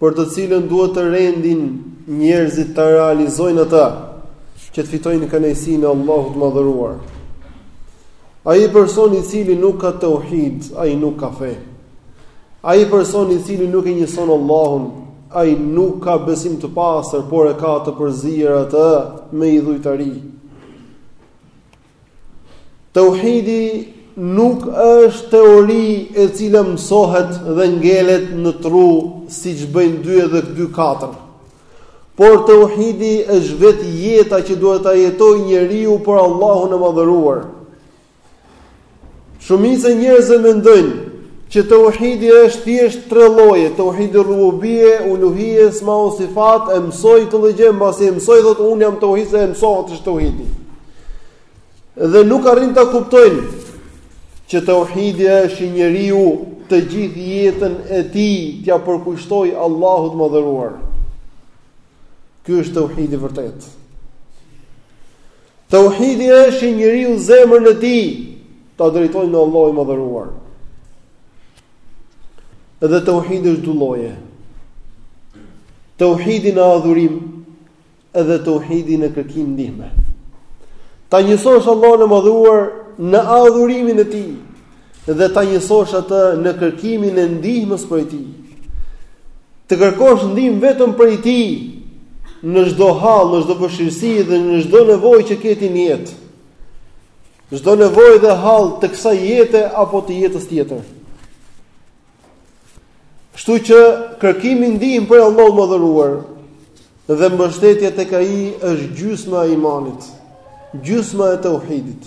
për të cilën duhet të rendin njerëzit ta realizojnë atë, që të fitojnë kënaqësinë e Allahut të Madhëruar. Ai person i cili nuk ka tauhid, ai nuk ka fe. Ai person i cili nuk e njëson Allahun, ai nuk ka besim të pastër, por e ka të përzier atë me idhujtari. Tauhidi nuk është teori e cila mësohet dhe ngelet në tru siç bëjnë dy edhe dy katër. Por tauhidi është vetë jeta që duhet ta jetojë njeriu për Allahun e madhëruar. Shumica e njerëzve mendojnë që tauhidi është thjesht tre lloje, tauhidi rububie, uluhie, esma u sifat, e mësoi këtë gjë, mbasi e mësoi thotë unë jam tauhid dhe e mësova ç'është tauhidi. Dhe nuk arrin ta kuptojnë që tauhidi është që njeriu të gjithë jetën e tij t'ia përkushtojë Allahut të madhëruar. Ky është tauhidi i vërtetë. Tauhidi është që njeriu zemrën e tij ta drejtojë nga Allahu i madhëruar. Edhe tauhidi është dy lloje. Tauhidi në adhurim edhe tauhidi në kërkim ndihme. Ta njësosh Allahun e madhëruar në adhurimin e tij, dhe ta njësosh atë në kërkimin e ndihmës prej tij. Të kërkosh ndihmë vetëm prej tij në çdo hall, në çdo vështirësi dhe në çdo nevojë që ke ti në jetë. Çdo nevojë dhe hall të kësaj jete apo të jetës tjetër. Kështu që kërkimi ndihmë prej Allahut të madhëruar dhe mbështetja tek ai është gjysma e imanit, gjysma e tauhidit.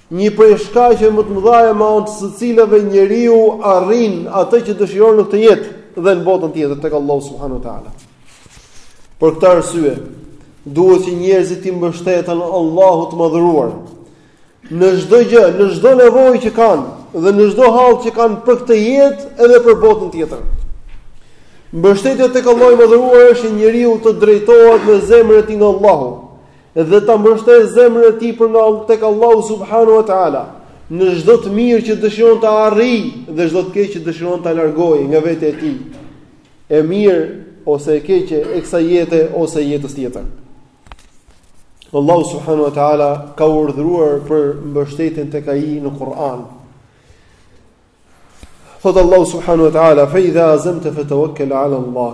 Një prej shkaqeve më të mëdha e me anë të të cilave njeriu arrin atë që dëshiron në këtë jetë dhe në botën tjetër tek Allahu subhanahu wa taala. Për këtë arsye, duhet që njerëzit t'i mbështeten Allahut të madhëruar në çdo gjë, në çdo nevojë që kanë dhe në çdo hall që kanë për këtë jetë edhe për botën tjetër. Mbështetja tek Allahu i madhëruar është që njeriu të drejtohet me zemrën e tij nga Allahu dhe ta mbështesë zemrën e tij për nga tek Allahu subhanahu wa taala në çdo të mirë që dëshiron ta arrijë dhe çdo të keq që dëshiron ta largojë nga vetja e tij e mirë ose e keqe e kësaj jete ose jetës tjetër. Allahu subhanahu wa taala ka urdhëruar për mbështetjen tek ai në Kur'an. Thotë Allahu subhanahu wa taala fa idha azamta fatawakkal ala Allah.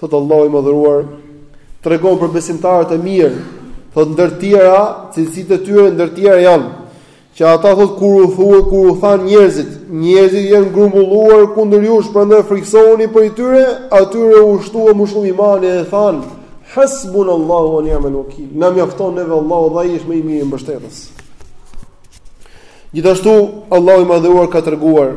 Thotë Allahu i Madhëruar, tregon për besimtarët e mirë, thotë ndër të tjera, cilësitë e tyre ndër të tjera janë që ata, thotë, kur u thua kur u thanë njerëzit, njerëzit janë grumbulluar kundër jush, prandaj frikësohuni prej tyre, atyre u shtua më shumë imani dhe thanë hasbunallahu wa ni'mal wakeel. Na mjafton neve Allahu dhe ai është më i miri mbështetës. Gjithashtu Allahu i madhëruar ka treguar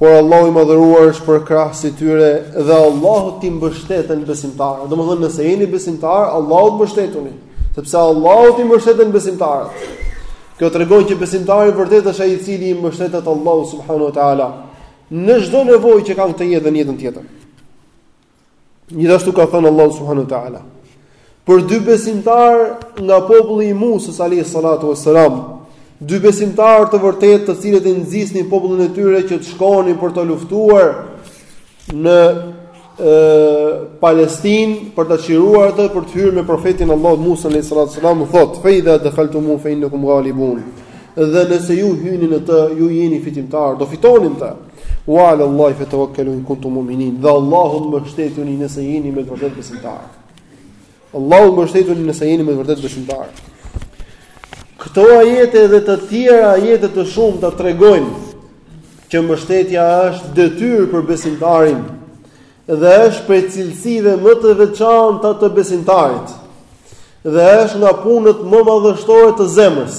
Por Allahu i madhëruar është përkrahës i tyre dhe Allahut t'i mbështeten besimtarët. Domethënë nëse jeni besimtarë, Allahut mbështetuni, sepse Allahut t'i mbështeten besimtarët. Kjo tregon që besimtari i vërtetë është ai i cili i mbështetet Allahut subhanahu wa taala në çdo nevojë që ka në këtë jetë dhe në jetën tjetër. Gjithashtu ka thënë Allahu subhanahu wa taala për dy besimtarë nga populli i Musës alayhi salatu wassalam, dy besimtarë të vërtetë të cilët i nxisnin popullin e tyre që të shkonin për të luftuar në ë Palestinë për ta çliruar atë për të hyrë me profetin e Allahut Musa alayhi salatu wassalam thotë fa idha dakhaltum fa innakum ghalibun. Dhe nëse ju hyni në të, ju jeni fitimtarë, do fitoni në të. Wa ala Allahi fatawakkalu in kuntum mu'minin. Dhe Allahut mbështetuni nëse jeni me të vërtetë besimtarë. Allahut mbështetuni nëse jeni me të vërtetë besimtarë. Këto ajete dhe të tjera ajete të shumta tregojnë që mbështetja është detyrë për besimtarin dhe është prej cilësive më të veçanta të besimtarit dhe është nga punët më madhështore të zemrës.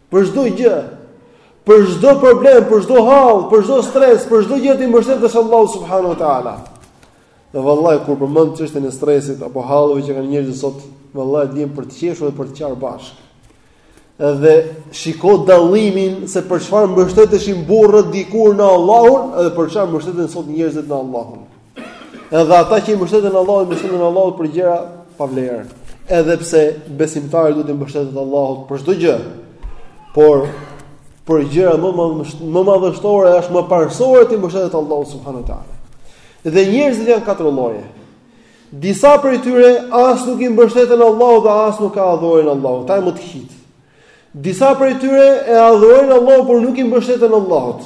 Për çdo gjë, për çdo problem, për çdo hall, për çdo stres, për çdo gjë t'i mbështetesh Allahut subhanahu wa taala. Dhe vallahi kur përmend çështjen e stresit apo halleve që kanë njerëzit sot, vallahi të vjen për të qeshur dhe për të qarë bashkë. Dhe shiko dallimin se për çfarë mbështeteshin burrët dikur në Allahun dhe për çfarë mbështeten sot njerëzit në Allahun. Edhe ata që i mbështeten Allahut, i mbështeten Allahut për gjëra pa vlerë. Edhe pse besimtari duhet t'i mbështetet Allahut për çdo gjë. Por për gjëra më më më madhështore është më parësore t'i mbështetet Allahut subhanahu wa taala. Dhe njerëzit janë katër lloje. Disa prej tyre as nuk i mbështeten Allahut dhe as nuk e adhurojnë Allahun, këta më të këqijtë. Disa prej tyre e adhurojnë Allahun por nuk i mbështeten Allahut.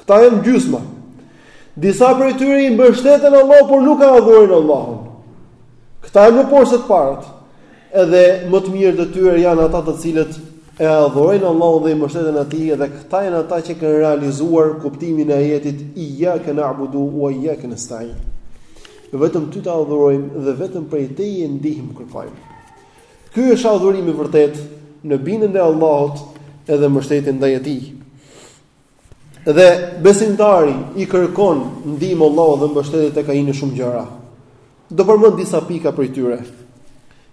Këta janë gjysma. Disa prej tyre i mbështeten Allahut, por nuk e adhurojnë Allahun. Këta janë më poshtë se të parët. Edhe më të mirët e tyre janë ata të cilët e adhurojnë Allahun dhe i mbështeten atij dhe këta janë ata që kanë realizuar kuptimin e ajetit iyyaka na'budu wa iyyaka nasta'in. Vetëm ty të adhurojmë dhe vetëm prej teje ndihmë kërkojmë. Ky është adhurimi i vërtetë në bindjen e Allahut edhe mbështetjen ndaj atij. Dhe besimtari i kërkon ndihmë Allahut dhe mbështetet tek ai në shumë gjëra. Do përmend disa pika prej tyre.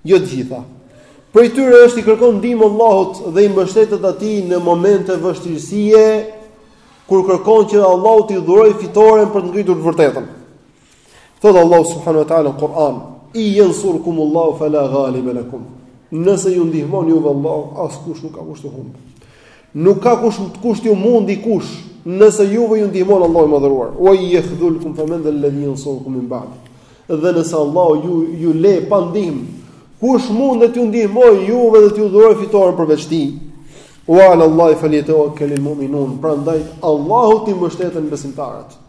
Jo të gjitha. Prej tyre është i kërkon ndihmë Allahut dhe i mbështetet atij në momente vështirësie kur kërkon që Allahu t'i dhurojë fitoren për të ngritur të vërtetën. Thotë Allahu subhanahu wa taala në Kur'an, "In yansurkum Allahu fala ghaliba lakum." Nëse ju ndihmon juve Allahu, askush nuk ka kush të humb. Nuk ka kush të kush ju mundi kush, nëse juve ju ndihmon Allahu i madhëruar. Wa in yakhdhulkum faman dhal ladhi yansurkum min ba'd. Dhe nëse Allahu ju ju le pa ndihmë, kush mund të ju ndihmojë juve dhe të ju dhurojë fitoren përveç tij? Wa ala Allahi falyatawakkal al-mu'minun. Prandaj Allahut t'i mbështeten besimtarët.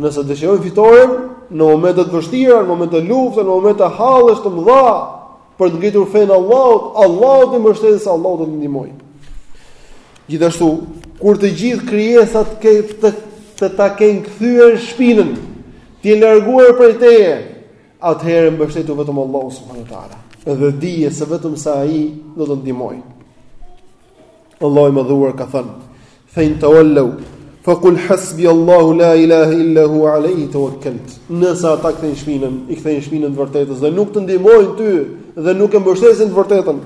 Nëse dëshirojnë fitoren, në momente të vështira, në momente lufte, në momente hallesh të mëdha për të ngritur fenë e Allahut, Allahut t'i mbështeten se Allahu do të ndihmojë. Gjithashtu, kur të gjithë krijesat ke të të ta kenë kthyer shpinën, të jenë larguar prej teje, atëherë mbështetju vetëm Allahut subhanahu wa taala. Dhe dije se vetëm se ai do të ndihmojë. Allahu i Madhëruar ka thënë: "Fa in tawallu fa qul hasbi Allahu la ilaha illa huwa alayhi tawakkalt." Nëse ata ta kthejnë shpinën, i kthejnë shpinën së vërtetës dhe nuk të ndihmojnë ty dhe nuk e mbështesin të vërtetën,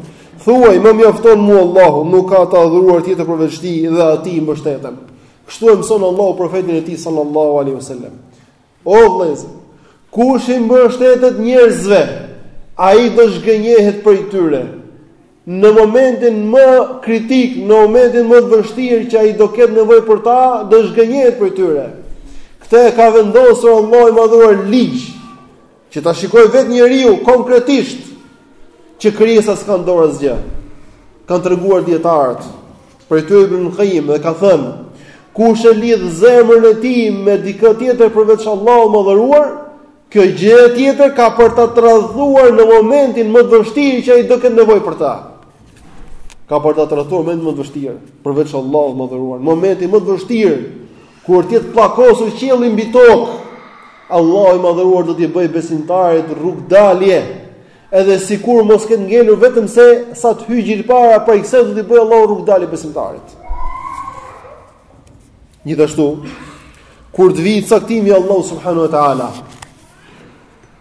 thuaj: "Më mjafton mua Allahu, nuk ka të adhuruar tjetër përveç tij dhe atij i mbështetem." Kështu e mëson Allahu profetin e tij sallallahu alaihi wasallam. O vëllezër! Kush i mbështetet njerëzve, ai do zhgënjehet prej tyre. Në momentin më kritik, në momentin më të vështirë që ai do ketë nevojë për ta, do zhgënjehet prej tyre. Këtë e ka vendosur Allahu i Madhëruar ligj. Që ta shikojë vetë njeriu konkretisht që krijesa s'ka në dorë asgjë. Kanë treguar dijetarët prej tyre Ibn Qayyim dhe ka thënë kush e lidh zemrën e tij me dikë tjetër përveç Allahut të madhëruar, kjo gjë tjetër ka për ta tradhtuar në momentin më të vështirë që ai do ketë nevojë për ta. Ka për ta tradhtuar në momentin më të vështirë përveç Allahut të madhëruar, në momentin më të vështirë Kur të jetë pllakosur qielli mbi tokë, Allahu i madhëruar do t'i bëjë besimtarit rrugëdalje. Edhe sikur mos ketë ngelur vetëm se sa të hyjë gjilpëra, prej kësaj do t'i bëjë Allahu rrugëdalje besimtarit. Gjithashtu, kur të vijë caktimi i Allahut subhanahu wa taala,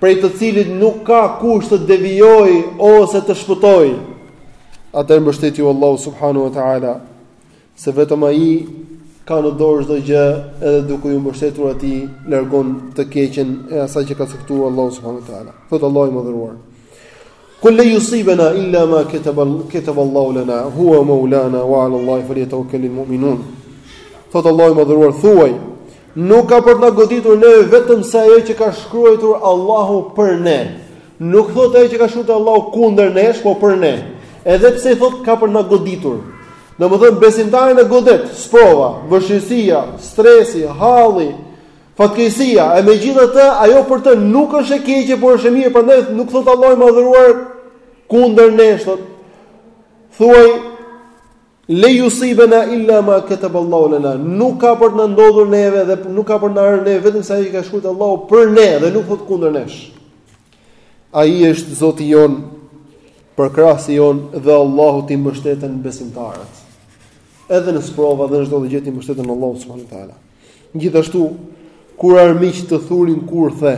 prej të cilit nuk ka kush të devijojë ose të shpëtojë, atëherë mbështetju Allahut subhanahu wa taala se vetëm ai ka në dorë çdo gjë edhe duke ju mbështetur atij largon të keqen e asaj që ka caktuar Allahu subhanahu wa taala. Thot Allahu i madhëruar. Kul lan yusibana illa ma kataba Allahu lana huwa maulana wa ala Allahi falyatawakkalul mu'minun. Thot Allahu i madhëruar thuaj nuk ka për të na goditur ne vetëm se ajo që ka shkruar Allahu për ne. Nuk thotë ajo që ka shkruar Allahu kundër nesh, po për ne. Edhe pse i thotë ka për të na goditur. Domethënë besimtarin e godet, sprova, vështirësia, stresi, halli, fatkeqësia, e megjithatë ajo për të nuk është e keqe, por është e mirë, prandaj nuk thotë Allahu i madhëruar kundër nesh. Thuaj Len yusibena illa ma kataba Allahu lana. Nuk ka për të na ndodhur neve dhe nuk ka për të na rënë ne vetëm se ajo që ka shkruar Allahu për ne dhe nuk thot kundër nesh. Ai është Zoti jonë, përkrahësi jonë dhe Allahut t'i mbështeten besimtarët. Edhe në sprova dhe në çdo gjë t'i mbështeten Allahut subhanahu wa taala. Gjithashtu kur armiqtë thurin kurthe,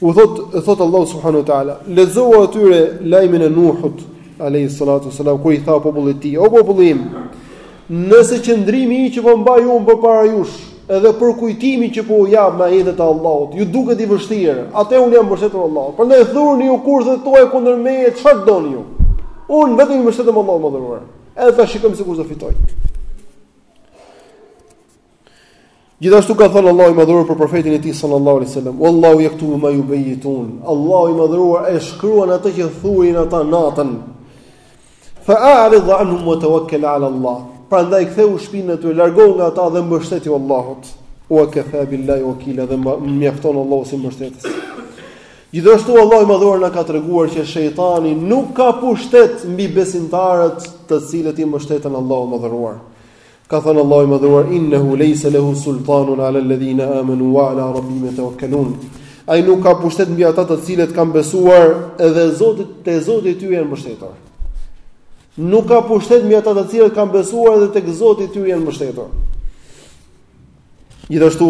U thot, thot Allahu subhanahu wa taala, lexohu atyre lajmin e Nuhut alayhi salatu wasalam kur i tha popullit të tij, o populli im, nëse qëndrimi im që po mbaj unë përpara jush, edhe përkujtimi që po u jap me ajetet e Allahut, ju duket i vështirë, atëherë unë i jam mbështetur Allahut. Prandaj thurni ju kurthet tuaja kundër meje, çfarë doni ju? Unë vetëm i mbështetem Allahut madhëruar. Edhe ta shikojmë se kush do fitojë. Gjithashtu ka thënë Allahu i Madhëruar për profetin e tij sallallahu alaihi wasallam, "Wallahu yaktubu ma yubayitun." Allahu i Madhëruar e shkruan atë që thuajnë ata natën. Fa'rid anhum wa tawakkal 'ala Allah. Prandaj ktheu shpinën atyre, largohu nga ata dhe mbështetju Allahut. Wa kafa billahi wakila, dhe mjafton Allahu si mbështetës. Gjithashtu Allahu i Madhëruar na ka treguar që shejtani nuk ka pushtet mbi besimtarët, të cilët i mbështeten Allahut të Madhëruar. Ka thënë Allahu i Madhëruar innehu leysa lehu sultanun ala alladhina amanu wa ala rabbihim yatawakkalun. Ai nuk ka pushtet mbi ata të cilët kanë besuar edhe Zotit, te Zoti i tyre janë mbështetur. Nuk ka pushtet mbi ata të cilët kanë besuar dhe tek Zoti i tyre janë mbështetur. Gjithashtu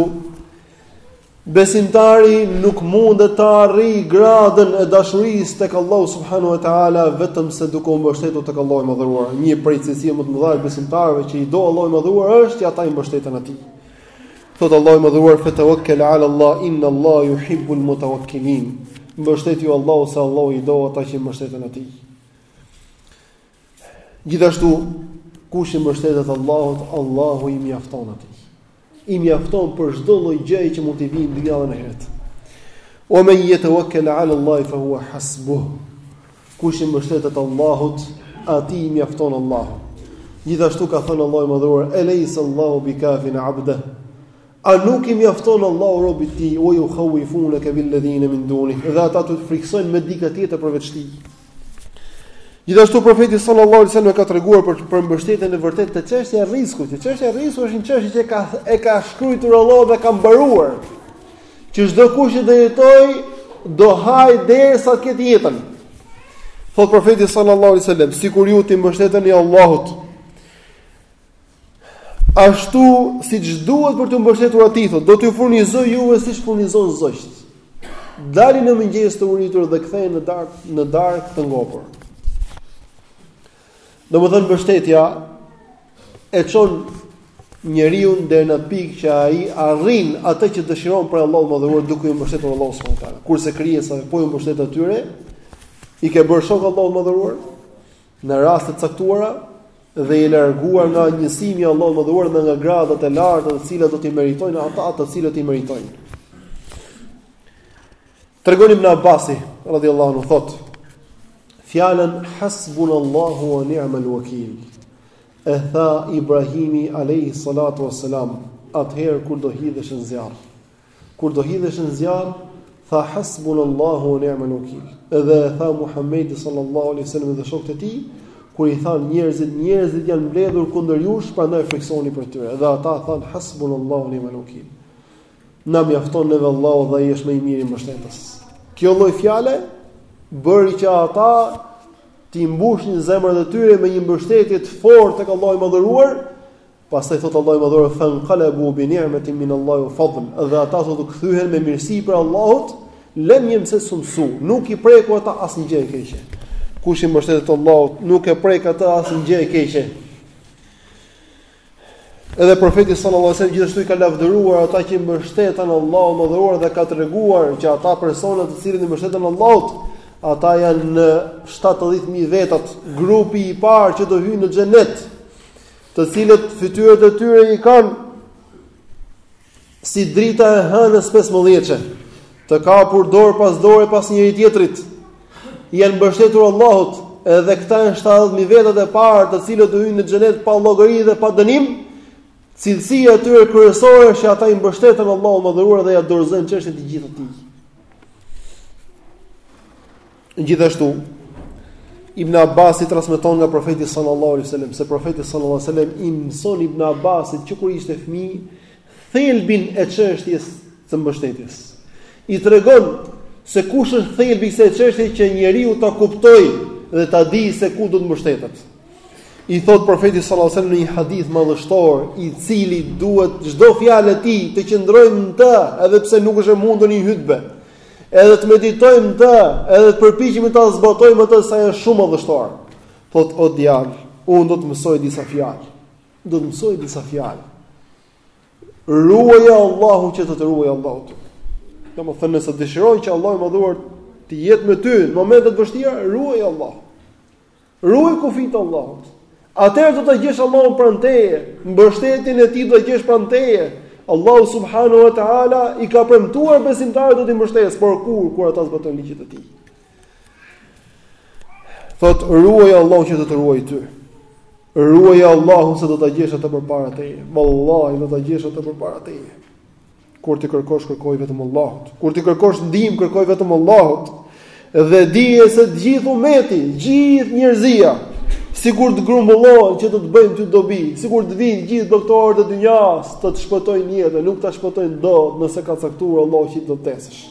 Besimtari nuk mundet ta arrijë gradën e dashurisë tek Allahu subhanahu wa taala vetëm se duke u mbështetur tek Allahu i Madhëruar. Një prej cilësive më të mëdha të besimtarëve që i do Allahu i Madhëruar është që ata i mbështeten atij. Thot Allahu i Madhëruar fe tawakkal ala Allah inna Allah yuhibbul mutawakkilin. Mbështetju Allahut se Allahu i do ata që i mbështeten atij. Gjithashtu kush i mbështetet Allahut, Allahu i mjafton atij. i mjafton për çdo lloj gjëje që mund t'i vijë në dynja dhe në ahiret. Ue men jeteuekkel ala Allah fa huwa hasbu. Kush i mbështetet Allahut, atij i mjafton Allahu. Gjithashtu ka thënë Allahu i madhëruar, "Eleysa Allahu bikafin 'abda." A nuk i mjafton Allahu robit të tij, ue jukhawifunaka bil ladhina min dunih. Dhe ata të frikësojnë me dikë tjetër përveç tij. Gjithashtu profeti sallallahu alaihi wasallam ka treguar për për mbështetjen e vërtetë te çështja e rrizkut. Që çështja e rrizkut është një çështje që ka e ka shkruar Allahu dhe ka mbaruar. Që çdokush që do jetojë do hajë derisa të ketë jetën. Thotë profeti sallallahu alaihi wasallam, sikur ju t'i mbështeteni Allahut, Ashtu siç duhet për t'iu mbështetur atij, thotë, do t'ju furnizojë juve siç furnizon zogjtë. Dalin në mëngjes të uritur dhe kthehen në darkë në darkë të ngopur. Domethënë mbështetja e çon njeriun deri në atë pikë që ai arrin atë që dëshiron prej Allahut të madhëruar duke iu mbështetur Allahut subhanuhu teala. Kurse krijesat po iu mbështete atyre, i ke bërë shok Allahut të madhëruar, në raste të caktuara dhe je larguar nga njësimi i Allahut të madhëruar dhe nga gradat e larta të cilat do t'i meritojnë ata ato të cilët i meritojnë. Tregon Ibn Abbasi radhiyallahu anhu thotë: Fjalën hasbunallahu wa ni'mal wakeel. E tha Ibrahimi alayhi salatu wassalam, atëherë kur do hidhesh në zjarr. Kur do hidhesh në zjarr, tha hasbunallahu wa ni'mal wakeel. Edhe e tha Muhamedi sallallahu alaihi wasallam dhe shokët e tij, kur i thanë njerëzit, njerëzit janë mbledhur kundër jush, prandaj frikësohuni prej tyre. Dhe ata thanë hasbunallahu wa ni'mal wakeel. Na mjafton neve Allahu dhe ai është më i miri mbështetës. Kjo lloj fjale bëri që ata t'i mbushnin zemrat e tyre me një mbështetje të fortë tek Allahu i madhëruar Pastaj thotë Allahu i madhëruar fanqalabu bi ni'matin min Allahi wa fadl. Dhe ata u kthyen me mirësi prej Allahut, lem jemses-hum su, nuk i preku ata asnjë gjë e keqe. Kush i mbështetet Allahut, nuk e prek ata asnjë gjë e keqe. Edhe profeti sallallahu alajhi wasallam gjithashtu i ka lavdëruar ata që i mbështeten Allahut të madhëruar dhe ka treguar që ata persona të cilët i mbështeten Allahut, ata janë në 70000 vetat, grupi i parë që do hyjnë në xhenet. të cilët fytyrat e tyre i kanë si drita e hënës 15-çe, të kapur dorë pas dore pas njëri-tjetrit, janë mbështetur Allahut, edhe këta janë 70000 vetat e parë, të cilët do hyjnë në xhenet pa llogari dhe pa dënim. Cilësia e tyre kryesore është që ata i mbështeten Allahut të madhëruar dhe ia dorëzojnë çështjen të gjithë atij. Gjithashtu Ibn Abbasi transmeton nga profeti sallallahu alaihi wasallam se profeti sallallahu alaihi wasallam i mëson Ibn Abbasit që kur ishte fëmijë thelbin e çështjes së mbështetjes. I tregon se kush është thelbi i kësaj çështje që njeriu ta kuptojë dhe ta dijë se ku do të mbështetet. I thotë profeti sallallahu alajhi wasallam në një hadith madhështor, i cili duhet çdo fjalë e tij të qëndrojmë në të, edhe pse nuk është e mundur në hutbe. Edhe të meditojmë në të, edhe të përpiqemi ta zbatojmë atë sa është shumë madhështor. Thotë o djalë, unë do të mësoj disa fjalë. Do të mësoj disa fjalë. Ruaje Allahun që të të ruajë Allahu ty. Domethënë nëse dëshiron që Allahu i madhëruar të jetë me ty në momentet e vështira, ruaje Allahun. Ruaj kufijtë e Allahut. Atëherë do ta gjesh Allahun pranë teje, mbështetjen e Tij do ta gjesh pranë teje. Allahu subhanahu wa taala i ka premtuar besimtarët do t'i mbështesë, por kur kur ata zbatojnë ligjet e Tij. Thotë ruaje Allahun që të të ruajë ty. Ruaje Allahun se do ta gjesh atë përpara teje. Vallahi do ta gjesh atë përpara teje. Kur t'i kërkosh kërkoji vetëm Allahut. Kur t'i kërkosh ndihmë kërkoji vetëm Allahut. Dhe dije se të gjithë umeti, gjithë njerëzia, sikur të grumbullohen që të të bëjnë ty dobi, sikur të vijnë gjithë doktorët e dynjasë të të shpëtojnë jetën, nuk ta shpëtojnë dot nëse ka caktuar Allahu që të vdesësh.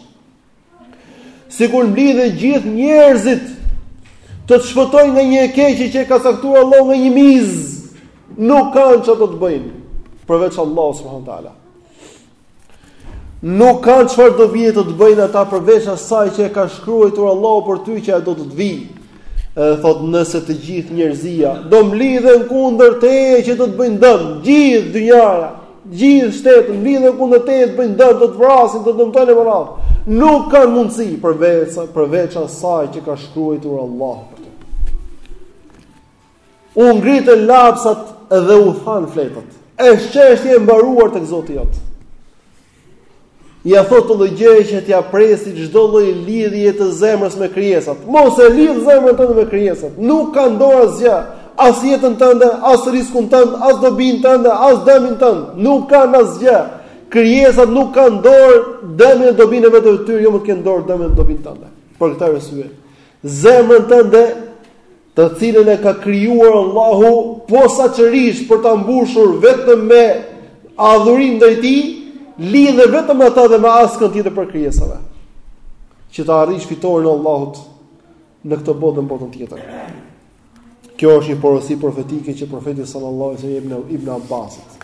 Sikur mblidhen gjithë njerëzit të të shpëtojnë nga një e keqe që e ka caktuar Allahu nga një mizë, nuk kanë çfarë do të bëjnë përveç Allahut subhanahu wa taala. Nuk kanë çfarë do vijë të të bëjnë ata përveç asaj që e ka shkruar Allahu për ty që do të të vijë. Edhe thotë nëse të gjithë njerëzia do mblidhen kundër teje që do të bëjnë dëm, gjithë dynjaja. Gjithë shtetet mblidhen kundër teje të bëjnë dëm, do të vrasin, do të dëmtojnë e me radhë. Nuk kanë mundësi përveç përveç asaj që ka shkruar Allahu për ty. U ngritën lapsat dhe u thanë fletët. Është çështje e mbaruar tek Zoti yt. Ia thotë këtë lloj gjëje që t'ia presë çdo lloj lidhje të zemrës me krijesat. Mos e lidh zemrën tënde me krijesat. Nuk kanë në dorë asgjë, as jetën tënde, as rriskun tënd, as dobinë tënde, as dëmin tënd. Nuk kanë asgjë. Krijesat nuk kanë në dorë dëmin e dobinë e vetes të tyre, jo më të kenë në dorë dëmin e dobinë tënde. Për këtë arsye, zemrën tënde të cilën e ka krijuar Allahu posaçërisht për ta mbushur vetëm me adhurim ndaj tij, lidhe vetëm me atë dhe me askën tjetër prej krijesave. Që ta arrish fitoren e Allahut në këtë botë dhe në botën tjetër. Kjo është një porosi profetike që profeti sallallahu alaihi wasallam ibn Abbasit.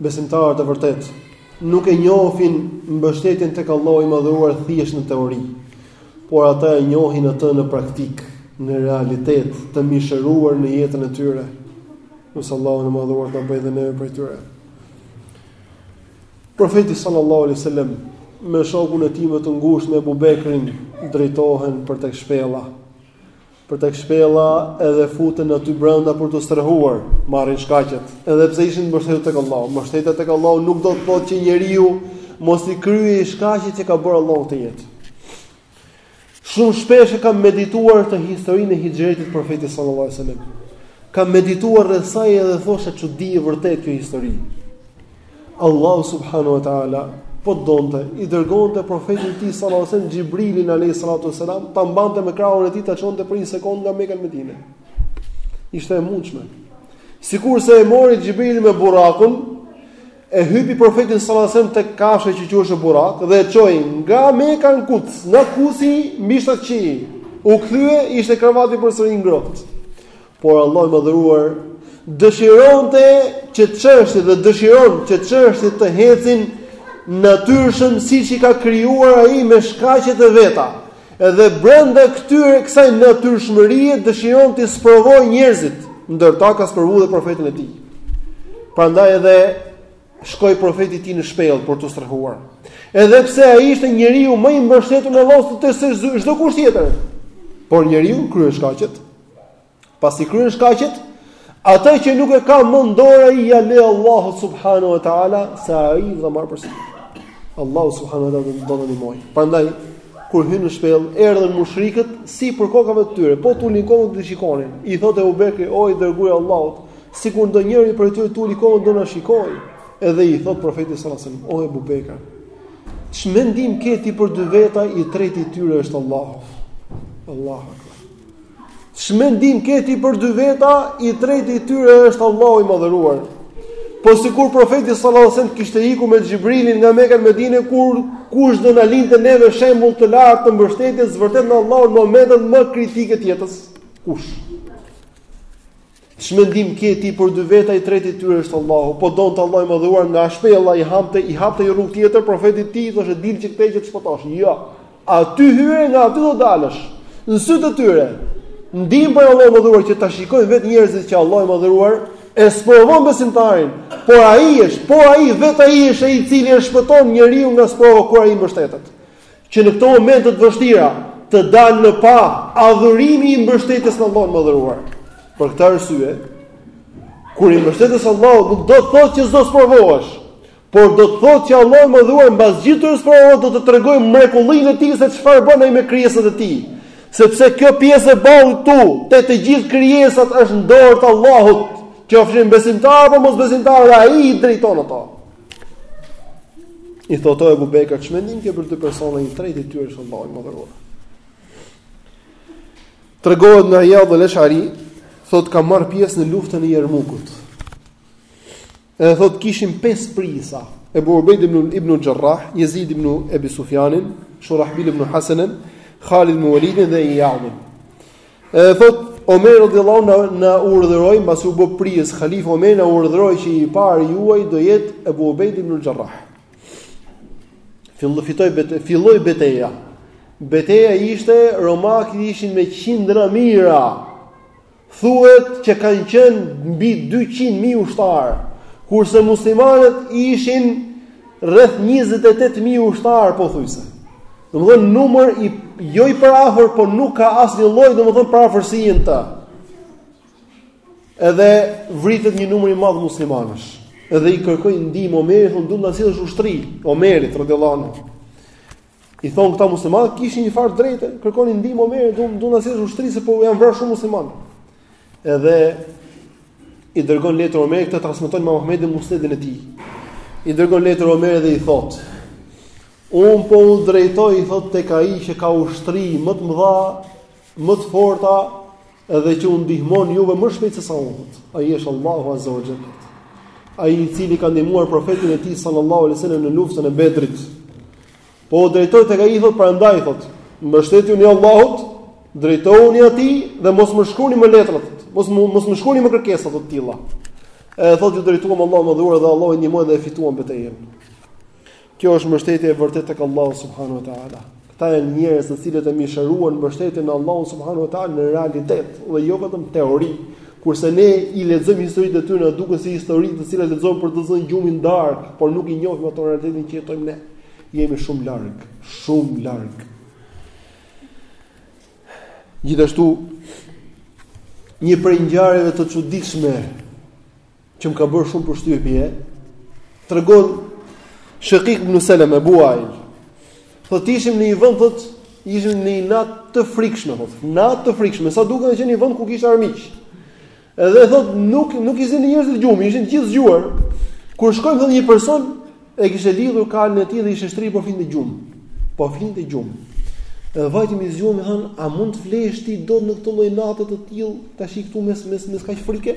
Besimtarët e vërtetë nuk e njohin mbështetjen tek Allahu i Madhëruar thjesht në teori, por ata e njohin atë në praktikë, në realitet, të mishëruar në jetën e tyre. Lus Allahun e Madhëruar ta bëjë dhe ne prej tyre. Profeti sallallahu alajhi wasallam, me shokun e tij më të ngushtë me Abu Bekrin, drejtohen për tek shpella. Për tek shpella edhe futen aty brenda për t'u strehuar, marrin shkaqet. Edhe pse ishin të mbështetur tek Allahu, mbështetja tek Allahu nuk do të thotë që njeriu mos i kryejë shkaqet që ka bërë Allahu të jetë. Shumë shpesh e kam medituar këtë historinë e hixhretit profetit sallallahu alajhi wasallam. Kam medituar rreth saj edhe thosha çudi e vërtetë kjo histori. Allahu subhanahu wa taala po donte i dërgonte profetit të tij sallallahu alajhi wasallam Xhibrilin alayhi salatu wasalam ta mbante me krahun e tij ta çonte për një sekondë nga Mekka në Medinë. Ishte e mundshme. Sikurse e mori Xhibrili me Burakun e hypi profetin sallallahu alajhi wasallam tek kafsha që quhej Burak dhe e çoi nga Mekka në Kuds, nga Kudsi mbi shtatë qiej. U kthye, ishte kravati përsëri i ngrohtë. Por Allahu i Madhëruar dëshironte që çështjet dhe dëshiron që çështjet të ecin natyrshëm siç i ka krijuar ai me shkaqet e veta. Edhe brenda këtyre kësaj natyrshmërie dëshiron t'i sprovojë njerëzit, ndër ta ka sprovuar dhe profetin e tij. Prandaj edhe shkoi profeti i tij në shpellë për t'u strehuar. Edhe pse ai ishte njeriu më i mbështetur në Allahun se çdokush tjetër. Por njeriu kryen shkaqet. Pasi kryen shkaqet, atë që nuk e ka më në dorë ai ia le Allahut subhanahu wa taala se ai do marrë përsipër. Allahu subhanahu wa taala do të ndihmojë. Prandaj kur hyn në shpellë, erdhën mushrikët sipër kokave të tyre, po t'ulin kokën i shikonin. I thotë Abu Bekri, "O i dërguar i Allahut, sikur ndonjëri prej tyre t'uli kokën do na shikojë." Edhe i thotë profeti sallallahu alajhi wasallam, "O Abu Bekër, ç'mendim ke ti për dy veta, i treti i tyre është Allahu." Allahu Ç'mendim ke ti për dy veta, i treti i tyre është Allahu i madhëruar. Po sikur profeti sallallahu alajhi wasallam të kishte ikur me Xhibrilin nga Mekka në Medinë kur kush do na linte neve shembull të lartë të mbështetjes së vërtetë në Allahun në momentet më kritike të jetës. Kush? Ç'mendim ke ti për dy veta i treti i tyre është Allahu, po donte Allahu i madhëruar nga shpella i hapte i hapte një rrugë tjetër profetit tij i thoshte dil që këtej që të shpëtosh. Jo. Aty hyre nga aty do dalësh. Në sy të tyre. Ndihmë prej Allahut të madhëruar që ta shikojnë vetë njerëzit që Allahu i madhëruar e sprovon besimtarin, por ai është, por ai vetë ai është ai i cili e shpëton njeriu nga sprova kur ai mbështetet. që në këto momente të vështira të dalë në pah adhurimi i mbështetjes në Allahun e madhëruar. Për këtë arsye, kur i mbështetesh Allahut, nuk do të thotë që s'do sprovohesh, por do të thotë që Allahu i madhëruar mbas gjithë atyre sprovave do të tregojë mrekullinë e tij se çfarë bën ai me krijesat e tij. Sepse kjo pjesë e ballit këtu, te të gjithë krijesat është në dorë të Allahut. Qofshin besimtarë apo mosbesimtarë, ai i drejton ato. I thotë Ebu Bekr, ç'mendim ke për dy persona i treti i tyre është Allahu i madhëruar. Tregohet nga Ijad el Eshari, thotë ka marr pjesë në luftën e Jermukut. Edhe thotë kishim pesë prijësa, Ebu Ubejd ibn Xherrah, Jezid ibn Ebi Sufjanin, Shurahbil ibn Hasenin, Halid ibn Velidin dhe Ijadin. E thot Omer radiallahu anhu, na urdhëroi, mbasi u bë prijës, halife Omeri na urdhëroi që i pari juaj do jetë Ebu Ubejd ibn Xherrah. Filloi, fitoi, bete, filloi beteja. Beteja ishte, romakët ishin me qindra mijëra. Thuhet që kanë qenë mbi 200.000 ushtarë, kurse muslimanët ishin Rreth njëzet e tetë mijë ushtarë pothuajse. Domthon numër jo i përafër, por nuk ka asnjë lloj domthon përafërsie në të. Edhe vritet një numër i madh muslimanësh. Edhe i kërkojnë ndihmë Omerit, thonë duhet të na sjellësh ushtri Omerit radhiyallahu anhu. I thon këta muslimanë kishin një farë drejte, kërkonin ndihmë Omerit, duhet të na sjellësh ushtri se po janë vrarë shumë muslimanë. Edhe i dërgon letër Omeri, këtë e transmeton imam Ahmedi në Musnedin e tij. I dërgon letër Omeri dhe i thot: Un po u drejtoj i thot tek ai që ka ushtri më të mëdha më të forta edhe që u ndihmon juve më shpejt se sa unë, thot. Ai është Allahu Azza wa Jalla. Ai i cili ka ndihmuar profetin e tij sallallahu alaihi wasallam në luftën e Bedrit. Po u drejtoj tek ai thot prandaj thot, mbështetuni Allahut, drejtohuni atij dhe mos më shkruani më letra, mos më mos më shkruani më kërkesa të tilla. E thot iu drejtuam Allahut të madhëruar dhe Allahu i ndihmoi dhe e fituam betejën. Kjo është mbështetja e vërtetë tek Allahu subhanahu wa taala. Këta janë njerëz të cilët e mishëruan mbështetjen në Allahun subhanahu wa taala në realitet dhe jo vetëm në teori. Kurse ne i lexojmë historitë e tyre, na duken si histori të cilat lexojmë për të na zënë gjumi në darkë, por nuk i njohim ato në realitetin që jetojmë ne. Jemi shumë larg, shumë larg. Gjithashtu një prej ngjarjeve të çuditshme që më ka bërë shumë përshtypje, tregon Shekik ibn Seleme Ebu Uail. Po ishim në një vend thot, ishim në një natë të frikshme thot. Natë të frikshme, sa duket qe në një vend ku kishte armiq. Edhe thot nuk nuk flinin njerëzit gjumë, ishin gjithë zgjuar. Kur shkojmë thot një person e kishte lidhur kalën e tij dhe ishte shtrirë po flinte gjumë. Po flinte gjumë. Edhe vajtëm e zgjuam i thon, a mund të flesh ti dot në këtë lloj nate të tillë tash këtu mes mes mes kaq frikë?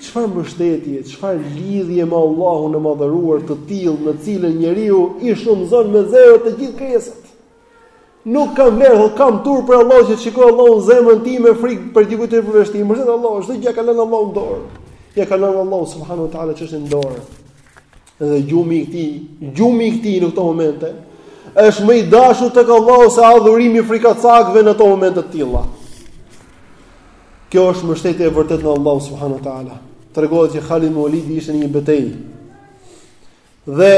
Çfarë mbështetje, çfarë lidhje me Allahun e Madhëruar të tillë, në të cilën njeriu i shumëzon me zero të gjithë krijesat. Nuk ka vlerë, o kam turp prej Allahut që të shikojë Allahu në zemrën time frikë prej dikujt tjetër përveç tij. Mbështet Allahu, çdo gjë ja ka lënë Allahut në dorë. Ja ka lënë Allahut subhanahu wa taala çështjen në dorë. Dhe gjumi i këtij, gjumi i këtij në këto momente është më i dashur tek Allahu se adhurimi i frikacakëve në ato momente të tilla. Kjo është mbështetje e vërtetë në Allahu subhanahu wa taala. Tregohet që Khalid ibn Walid ishte në një betejë. Dhe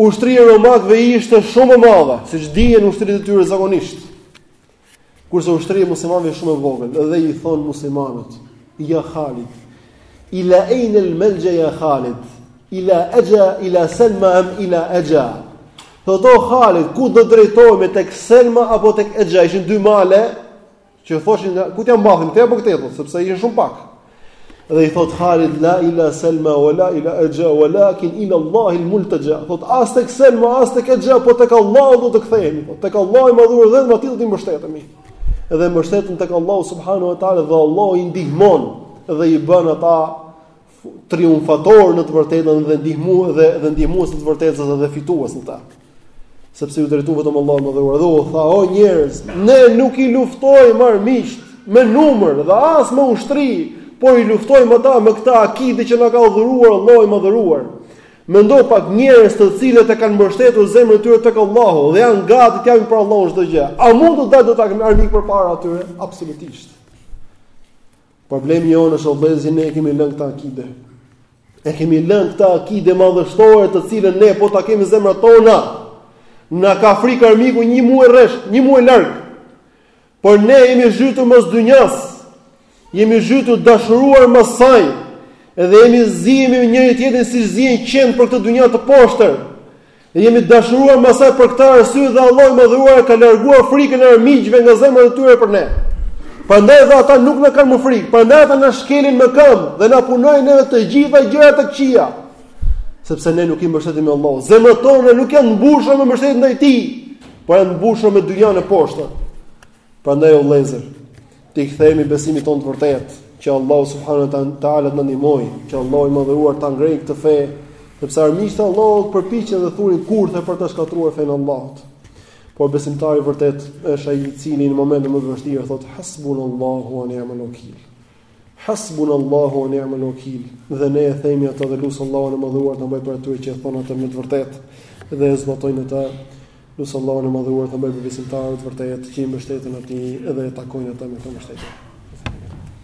ushtria e romakëve ishte shumë e madhe, siç dihen ushtritë e tyre zakonisht. Kurse ushtria e muslimanëve është shumë e vogël dhe i thon muslimanët: "Ya Khalid, ila ayn al-malja ya Khalid? Ila aja ila Salma am ila aja?" Thot o Khalid, ku do drejtohemi tek Salma apo tek Aja? Ishin dy male që thoshin, "Ku t'ja mbathim këtej apo këtej?" sepse ishin shumë pak. Dhe i thot Khalid la ila selma wala ila aja walakin ila Allah al multaja. Thot as tek selma as tek aja po tek Allah do të kthehemi. Po tek Allahu i madhëruar dhe aty do të mbështetemi. Dhe mbështeten tek Allah subhanahu wa taala dhe Allah i ndihmon dhe i bën ata triumfator në të vërtetën dhe ndihmues dhe dhe ndihmues në të vërtetën dhe fitues në ta. Sepse ju drejtu vetëm Allahut të madhëruar dhe u tha o njerëz, ne nuk i luftojmë armiqt me numër dhe as me ushtri, por i luftojmë ata me këtë akide që na ka dhuruar Allahu i madhëruar. Mendo pak njerëz të cilët e kanë mbështetur zemrën e tyre tek Allahu dhe janë gati të japin për Allahun çdo gjë. A mund të dalë dot armik përpara atyre? Absolutisht. Problemi jonë është o vëllezër ne e kemi lënë këtë akide. E kemi lënë këtë akide madhështore të cilën ne po ta kemi në zemrat tona. Na ka frikë armiku një muaj rresht, një muaj larg. Por ne jemi zhytur mas dynjas. Jemi zhytur dashuruar mas saj. Edhe jemi zihemi me njëri tjetrin siç zihen qentë për këtë dynja të poshtër. Dhe jemi dashuruar mas saj për këtë arsye dhe Allahu i Madhëruar e ka larguar frikën e armiqve nga zemrat e tyre për ne. Prandaj dhe ata nuk na kanë më frikë, prandaj ata na shkelin me këmbë dhe na punojnë edhe të gjitha gjërat e këqija. Sepse ne nuk i mbështetemi Allahut. Zemrat tona nuk janë mbushur me mbështetje ndaj tij, por janë mbushur me dynjan e poshtër. Prandaj o vëllezër, T'i kthehemi besimit tonë të vërtetë, që Allahu subhanahu wa taala të na ndihmojë, që Allahu i madhëruar ta ngrejë këtë fe, sepse armiqtë e Allahut përpiqen dhe thurin kurthe për të shkatërruar fenë e Allahut. Por besimtari i vërtet është ai i cili në momentin më të vështirë thotë hasbunallahu wa ni'mal wakeel. Hasbunallahu wa ni'mal wakeel. Dhe ne e themi atë dhe lus Allahun e madhëruar të na bëjë prej atyre që e thonë atë me të vërtetë dhe e zbatojnë atë. Lus Allahun e Madhëruar të na bëjë prej besimtarëve të vërtetë që i mbështeten atij dhe e takojnë atë me këtë mbështetje.